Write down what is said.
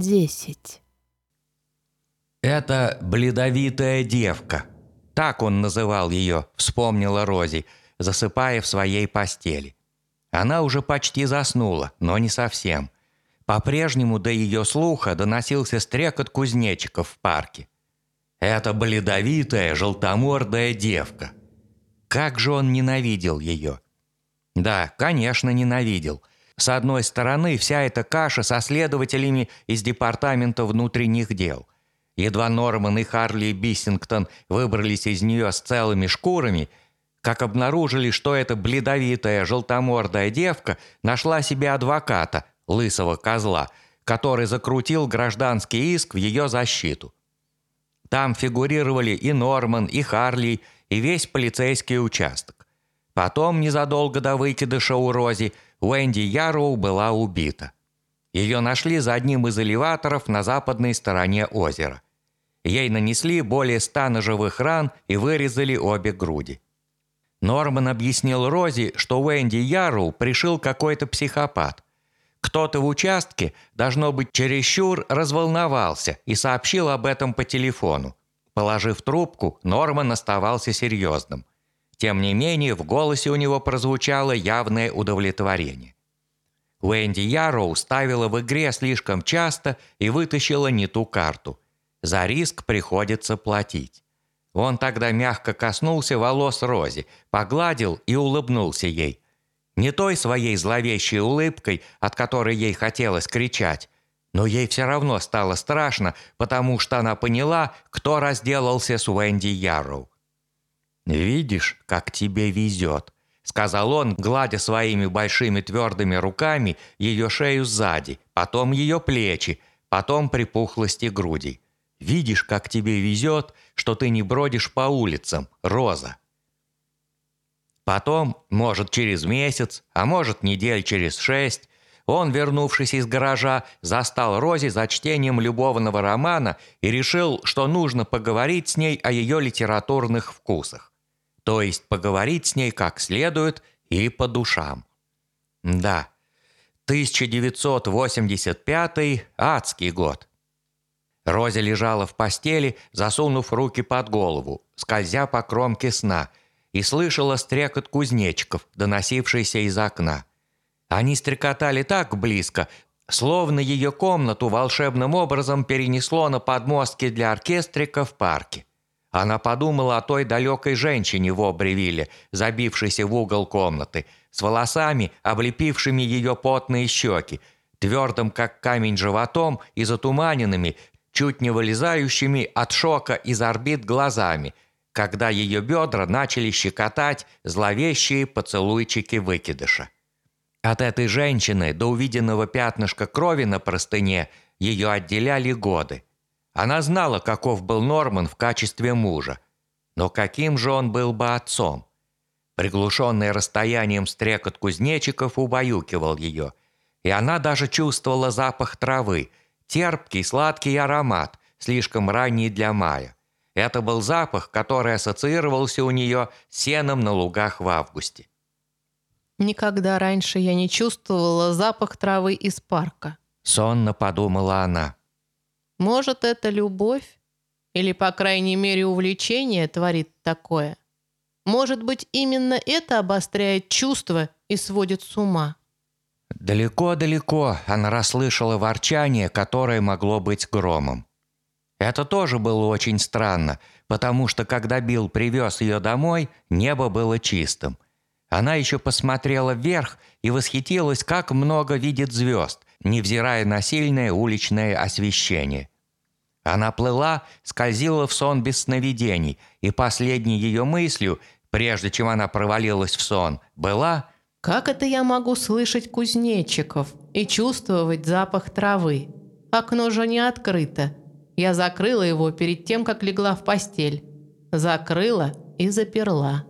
десять. «Это бледовитая девка», так он называл ее, вспомнила Рози, засыпая в своей постели. Она уже почти заснула, но не совсем. По-прежнему до ее слуха доносился стрекот кузнечиков в парке. Это бледовитая, желтомордая девка. Как же он ненавидел ее. Да, конечно, ненавидел. С одной стороны, вся эта каша со следователями из Департамента внутренних дел. Едва Норман и Харли Биссингтон выбрались из нее с целыми шкурами, как обнаружили, что эта бледовитая желтомордая девка нашла себе адвоката, лысого козла, который закрутил гражданский иск в ее защиту. Там фигурировали и Норман, и Харли, и весь полицейский участок. Потом, незадолго до выкидыша у Рози, Уэнди Яроу была убита. Ее нашли за одним из элеваторов на западной стороне озера. Ей нанесли более ста ножевых ран и вырезали обе груди. Норман объяснил Рози, что Уэнди Яроу пришил какой-то психопат. Кто-то в участке, должно быть, чересчур разволновался и сообщил об этом по телефону. Положив трубку, Норман оставался серьезным. Тем не менее, в голосе у него прозвучало явное удовлетворение. Уэнди Яроу ставила в игре слишком часто и вытащила не ту карту. За риск приходится платить. Он тогда мягко коснулся волос Рози, погладил и улыбнулся ей. Не той своей зловещей улыбкой, от которой ей хотелось кричать, но ей все равно стало страшно, потому что она поняла, кто разделался с Уэнди Ярроу. «Видишь, как тебе везет», — сказал он, гладя своими большими твердыми руками ее шею сзади, потом ее плечи, потом припухлости грудей. «Видишь, как тебе везет, что ты не бродишь по улицам, Роза». Потом, может, через месяц, а может, недель через шесть, он, вернувшись из гаража, застал Рози за чтением любовного романа и решил, что нужно поговорить с ней о ее литературных вкусах. То есть поговорить с ней как следует и по душам. Да, 1985 – адский год. Рози лежала в постели, засунув руки под голову, скользя по кромке сна – и слышала стрекот кузнечиков, доносившийся из окна. Они стрекотали так близко, словно ее комнату волшебным образом перенесло на подмостки для оркестрика в парке. Она подумала о той далекой женщине в Обревилле, забившейся в угол комнаты, с волосами, облепившими ее потные щеки, твердым, как камень, животом и затуманенными, чуть не вылезающими от шока из орбит глазами – когда ее бедра начали щекотать зловещие поцелуйчики выкидыша. От этой женщины до увиденного пятнышка крови на простыне ее отделяли годы. Она знала, каков был Норман в качестве мужа. Но каким же он был бы отцом? Приглушенный расстоянием стрекот кузнечиков убаюкивал ее, и она даже чувствовала запах травы, терпкий сладкий аромат, слишком ранний для мая. Это был запах, который ассоциировался у нее с сеном на лугах в августе. «Никогда раньше я не чувствовала запах травы из парка», — сонно подумала она. «Может, это любовь? Или, по крайней мере, увлечение творит такое? Может быть, именно это обостряет чувства и сводит с ума?» Далеко-далеко она расслышала ворчание, которое могло быть громом. Это тоже было очень странно, потому что когда Билл привез ее домой, небо было чистым. Она еще посмотрела вверх и восхитилась, как много видит звезд, невзирая на сильное уличное освещение. Она плыла, скользила в сон без сновидений, и последней ее мыслью, прежде чем она провалилась в сон, была «Как это я могу слышать кузнечиков и чувствовать запах травы? Окно же не открыто. Я закрыла его перед тем, как легла в постель. Закрыла и заперла.